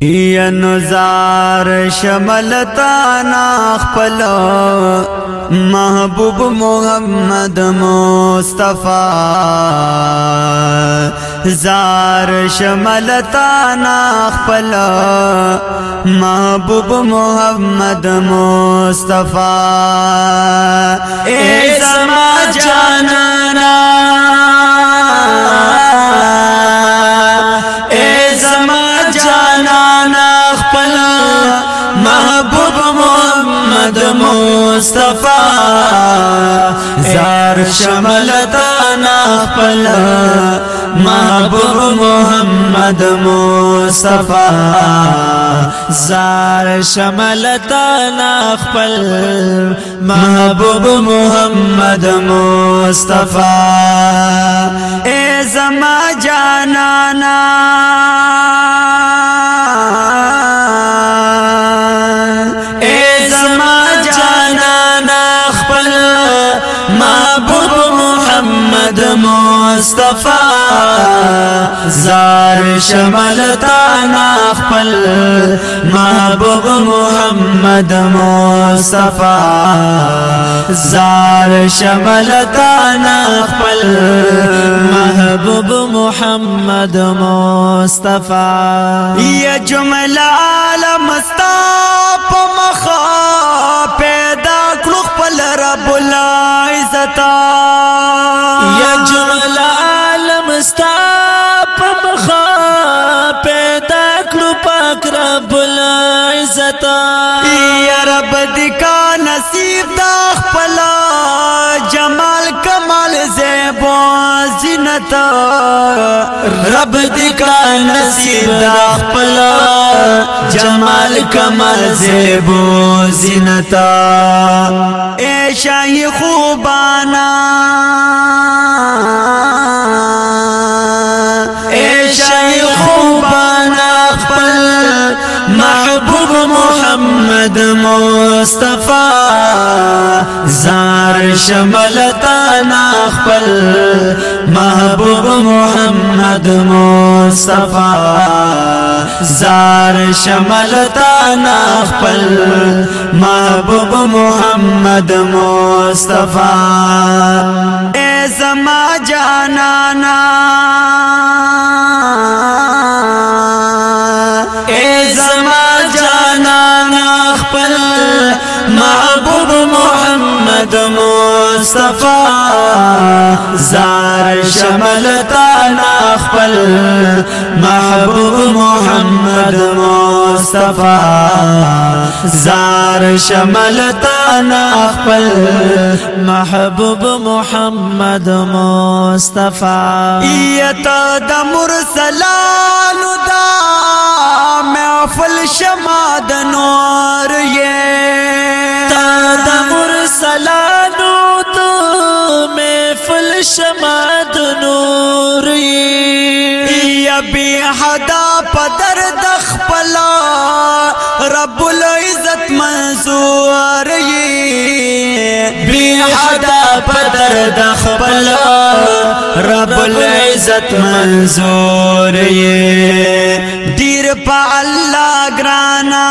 ینزار شملتانا خپل محبوب محمد مصطفی زار شملتانا خپل محبوب محمد مصطفی اے زمان جانا مصطفى زار شملتا نخپل محبوب محمد مصطفى زار شملتا نخپل محبوب محمد مصطفى اے زما جانانا اے زما زنانا خپل معبود محمد مصطفی زار شمل تانا خپل محبوب محمد مصطفی زار شمل تانا خپل محبوب محمد مصطفی یا جمله عالم استا په خپل رب العزت یا جمل عالم ستا په مخه پیدا کړو پاک رب العزت یا رب دې کا نصیب دا خپل جمال کمال زیب زینت رب کن سی دلا جمال کمل سے زینتا اے شاہی خوبانا اے شاہی خوبانا پلا محبوب محمد مو مصطفی زار شمل تانا پل محبوب محمد مصطفی زار شمل تانا پل محبوب محمد مصطفی اے زمان جانانا د مصطفی زار شملتا نا خپل محبوب محمد مصطفی زار شملتا نا خپل محبوب محمد مصطفی ایت د مرسلانو دا محفل شماد نور یې شما د نوري یا به حدا پدر د خپل رب العزت منزور یې به حدا پدر د خپل رب العزت منزور یې دیر په الله ګرانا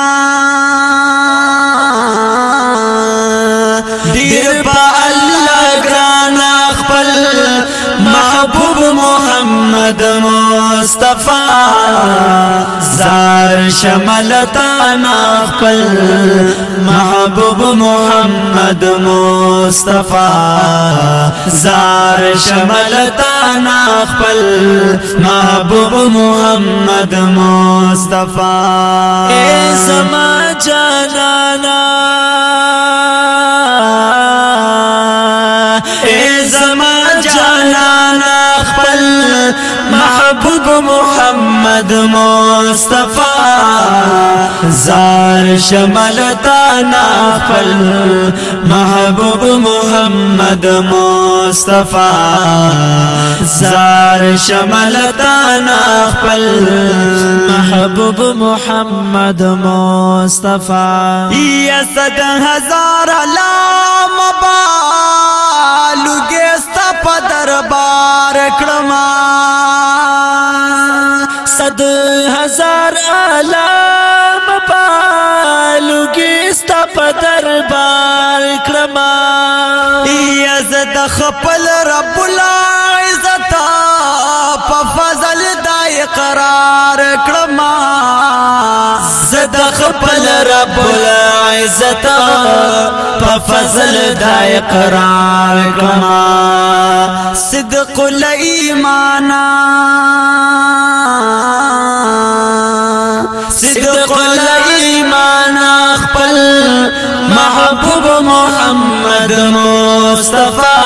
د مصطفی زار شملتا نا خپل محبوب محمد مصطفی زار شملتا نا خپل محبوب محمد مصطفی ای زما جانانا ای زما په محمد مصطفی زار شمل تا نافل محبوب محمد مصطفی زار شمل تا نافل محبوب محمد مصطفی یا صد هزار لا مبا لګستا په دربار کړما د هزار عالم پالوګي ست په دربار کرما یا زد خپل رب العزت په فضل دای قرار کرما زد خپل رب العزت په فضل دای قرار کرما صدق الایمانا محمد مصطفی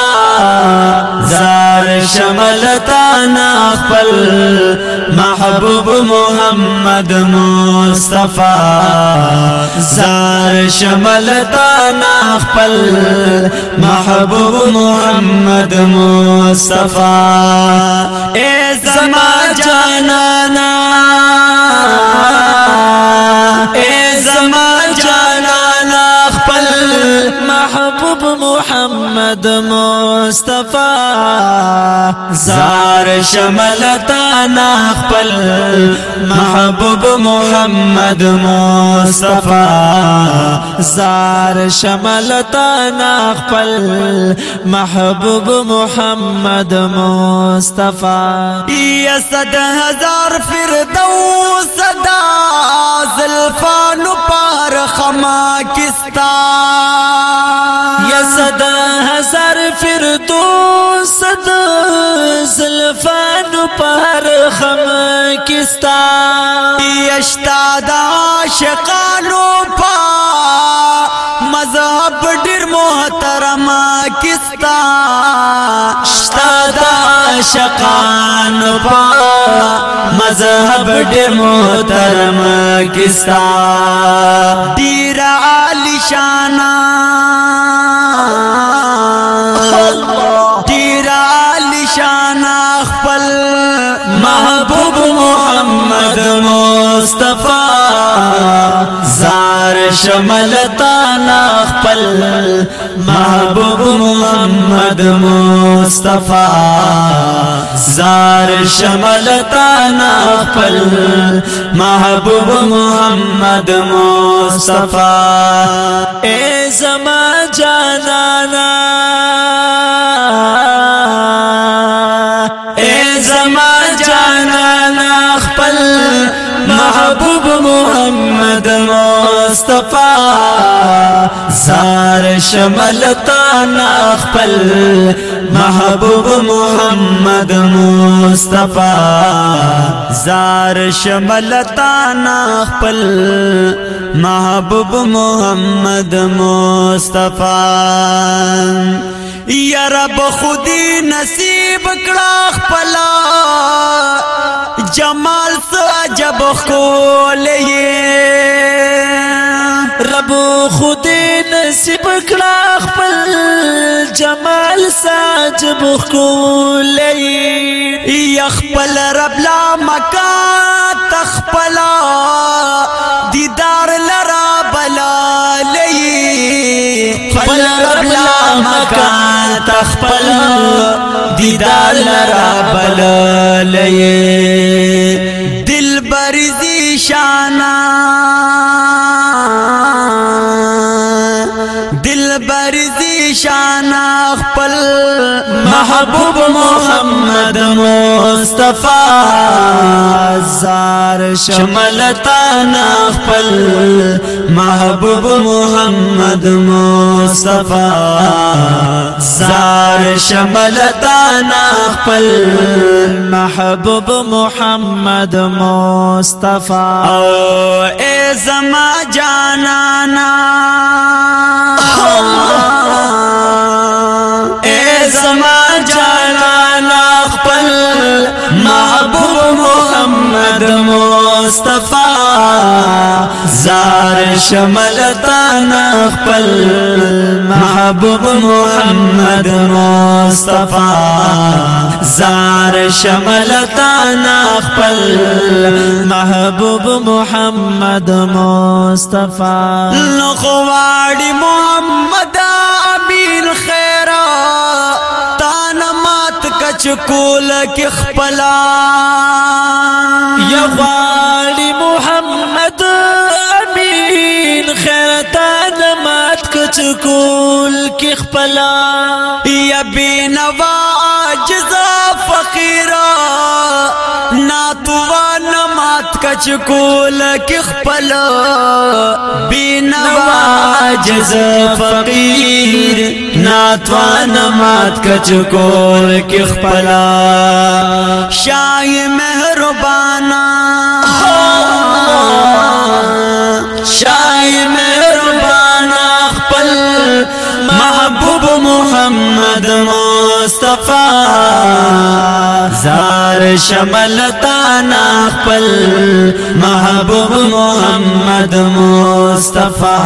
زار شملتانا خپل محبوب محمد مصطفی زار شملتانا خپل محبوب محمد مصطفی اے زما جانانا محمد مصطفی زار شملتا تانا خپل محبوب محمد مصطفی زار شملتا تانا خپل محبوب محمد مصطفی یا صد هزار فردوس زلفان پار خما کستا کا یس در پھر تو سد پار خما کستا یشتا دا شقانو پار مذهب ډیر محترم کستا شتا دا شقان پا مذهب ډیر محترم کستا ډیر عالی شانا ډیر عالی شانا خپل محبوب محمد مصطفی شمل تانا پل محمد مصطفی زار شملتانا خپل شمل تانا پل محمد مصطفی اے زما جانا اے زما محبوب محمد مصطفی زار شملتا نخپل محبوب محمد مصطفی زار شملتا نخپل محبوب محمد مصطفی یا رب خودی نصیب کړه خپل جمال سو عجب خولې رب خودی نصیب کړه خپل جمال سو عجب خولې یا خپل رب لا مکان تخپلا دیدار لرا بلا لئی خپل رب لا مکان تخپل دیدار لرا بللې دل برزي شانا دل برزي شانا خپل محبوب محمد مصطفی زار شملتان خپل محبوب محمد مصطفی زار شملتان خپل محبوب محمد مصطفی او ای زما جانانا محمد مصطفى زار شملتا اخبل محبوب محمد مصطفى زار شملتا اخبل محبوب محمد مصطفى لخواڑی محمد امین خیرہ تانمات کچکول کی خپلا یوالی محمد امین خیرتا تان مات کی خپلا یا بی نوا جزا فقیرا نا توان مات کچھ کی خپلا بی نواز فقیر ناتوان مات کول کی خپلا پلا مہربانا شاہ محمد مصطفی زار شمل تانا خپل محبوب محمد مصطفی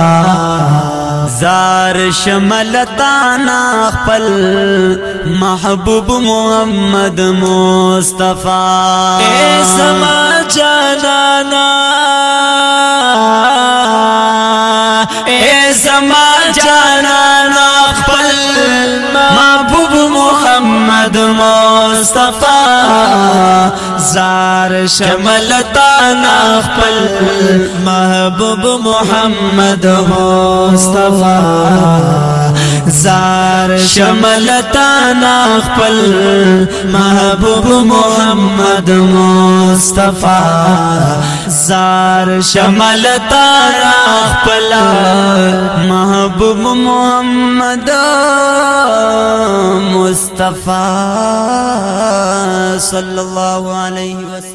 زار شمل تانا خپل محبوب محمد مصطفی اے سما جانانا مصطفی زار شمل تانا خپل محبوب محمد مصطفی زار شملتانا خپل محبوب محمد مصطفی زار شملتانا خپل محبوب محمد مصطفی صلی الله علیه وسلم